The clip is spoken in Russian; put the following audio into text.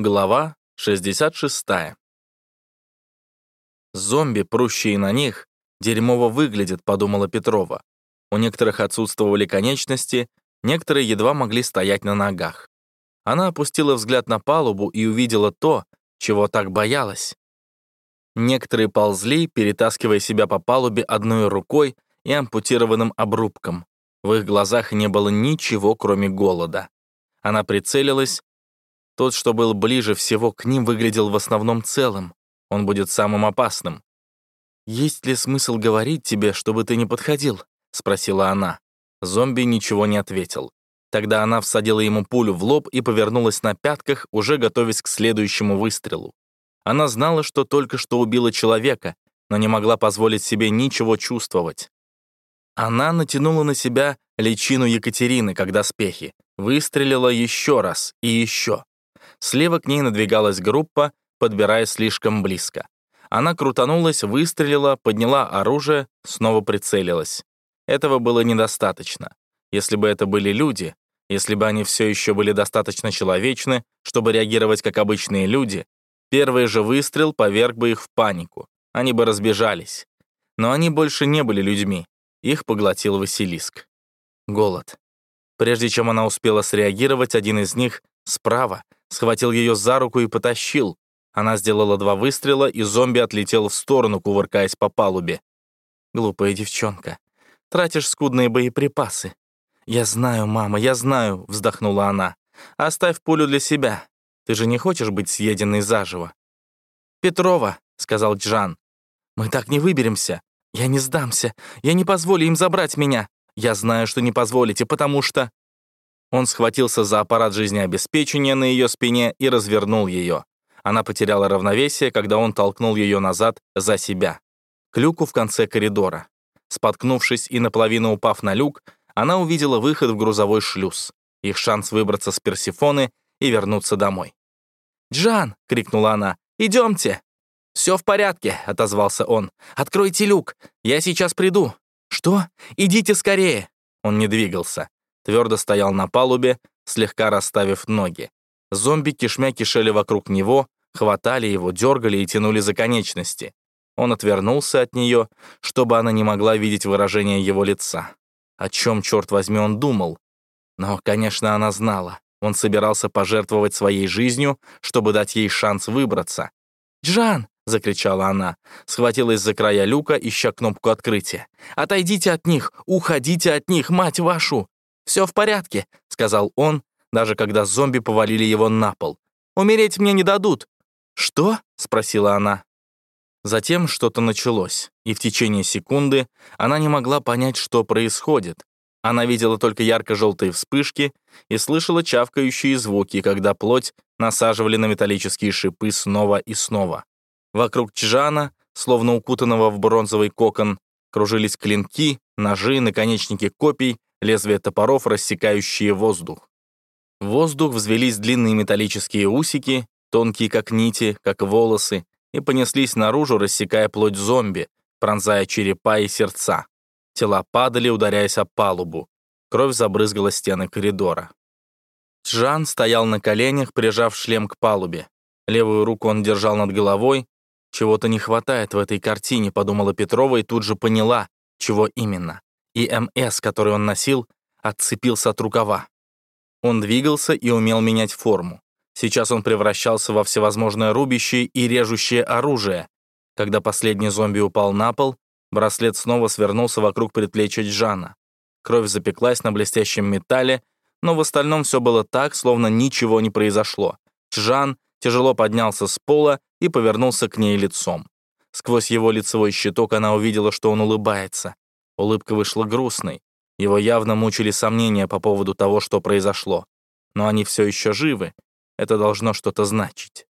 Глава 66. Зомби, прущие на них, дерьмово выглядят, подумала Петрова. У некоторых отсутствовали конечности, некоторые едва могли стоять на ногах. Она опустила взгляд на палубу и увидела то, чего так боялась. Некоторые ползли, перетаскивая себя по палубе одной рукой и ампутированным обрубком. В их глазах не было ничего, кроме голода. Она прицелилась тот, что был ближе всего к ним, выглядел в основном целым. Он будет самым опасным. «Есть ли смысл говорить тебе, чтобы ты не подходил?» — спросила она. Зомби ничего не ответил. Тогда она всадила ему пулю в лоб и повернулась на пятках, уже готовясь к следующему выстрелу. Она знала, что только что убила человека, но не могла позволить себе ничего чувствовать. Она натянула на себя личину Екатерины, когда спехи, выстрелила еще раз и еще. Слева к ней надвигалась группа, подбирая слишком близко. Она крутанулась, выстрелила, подняла оружие, снова прицелилась. Этого было недостаточно. Если бы это были люди, если бы они все еще были достаточно человечны, чтобы реагировать как обычные люди, первый же выстрел поверг бы их в панику. Они бы разбежались. Но они больше не были людьми. Их поглотил Василиск. Голод. Прежде чем она успела среагировать, один из них справа схватил ее за руку и потащил. Она сделала два выстрела, и зомби отлетел в сторону, кувыркаясь по палубе. «Глупая девчонка. Тратишь скудные боеприпасы». «Я знаю, мама, я знаю», — вздохнула она. «Оставь пулю для себя. Ты же не хочешь быть съеденной заживо». «Петрова», — сказал Джан. «Мы так не выберемся. Я не сдамся. Я не позволю им забрать меня. Я знаю, что не позволите, потому что...» Он схватился за аппарат жизнеобеспечения на ее спине и развернул ее. Она потеряла равновесие, когда он толкнул ее назад за себя. К люку в конце коридора. Споткнувшись и наполовину упав на люк, она увидела выход в грузовой шлюз. Их шанс выбраться с Персифоны и вернуться домой. «Джан!» — крикнула она. «Идемте!» «Все в порядке», — отозвался он. «Откройте люк, я сейчас приду». «Что? Идите скорее!» Он не двигался твердо стоял на палубе, слегка расставив ноги. Зомби кишмя кишели вокруг него, хватали его, дергали и тянули за конечности. Он отвернулся от нее, чтобы она не могла видеть выражение его лица. О чем, черт возьми, он думал? Но, конечно, она знала. Он собирался пожертвовать своей жизнью, чтобы дать ей шанс выбраться. «Джан!» — закричала она, схватилась за края люка, ища кнопку открытия. «Отойдите от них! Уходите от них, мать вашу!» «Все в порядке», — сказал он, даже когда зомби повалили его на пол. «Умереть мне не дадут». «Что?» — спросила она. Затем что-то началось, и в течение секунды она не могла понять, что происходит. Она видела только ярко-желтые вспышки и слышала чавкающие звуки, когда плоть насаживали на металлические шипы снова и снова. Вокруг Чжана, словно укутанного в бронзовый кокон, кружились клинки, ножи, наконечники копий лезвия топоров, рассекающие воздух. В воздух взвелись длинные металлические усики, тонкие как нити, как волосы, и понеслись наружу, рассекая плоть зомби, пронзая черепа и сердца. Тела падали, ударяясь о палубу. Кровь забрызгала стены коридора. Джан стоял на коленях, прижав шлем к палубе. Левую руку он держал над головой. «Чего-то не хватает в этой картине», — подумала Петрова и тут же поняла, чего именно и МС, который он носил, отцепился от рукава. Он двигался и умел менять форму. Сейчас он превращался во всевозможное рубящее и режущее оружие. Когда последний зомби упал на пол, браслет снова свернулся вокруг предплечья Джана. Кровь запеклась на блестящем металле, но в остальном все было так, словно ничего не произошло. Джан тяжело поднялся с пола и повернулся к ней лицом. Сквозь его лицевой щиток она увидела, что он улыбается. Улыбка вышла грустной. Его явно мучили сомнения по поводу того, что произошло. Но они все еще живы. Это должно что-то значить.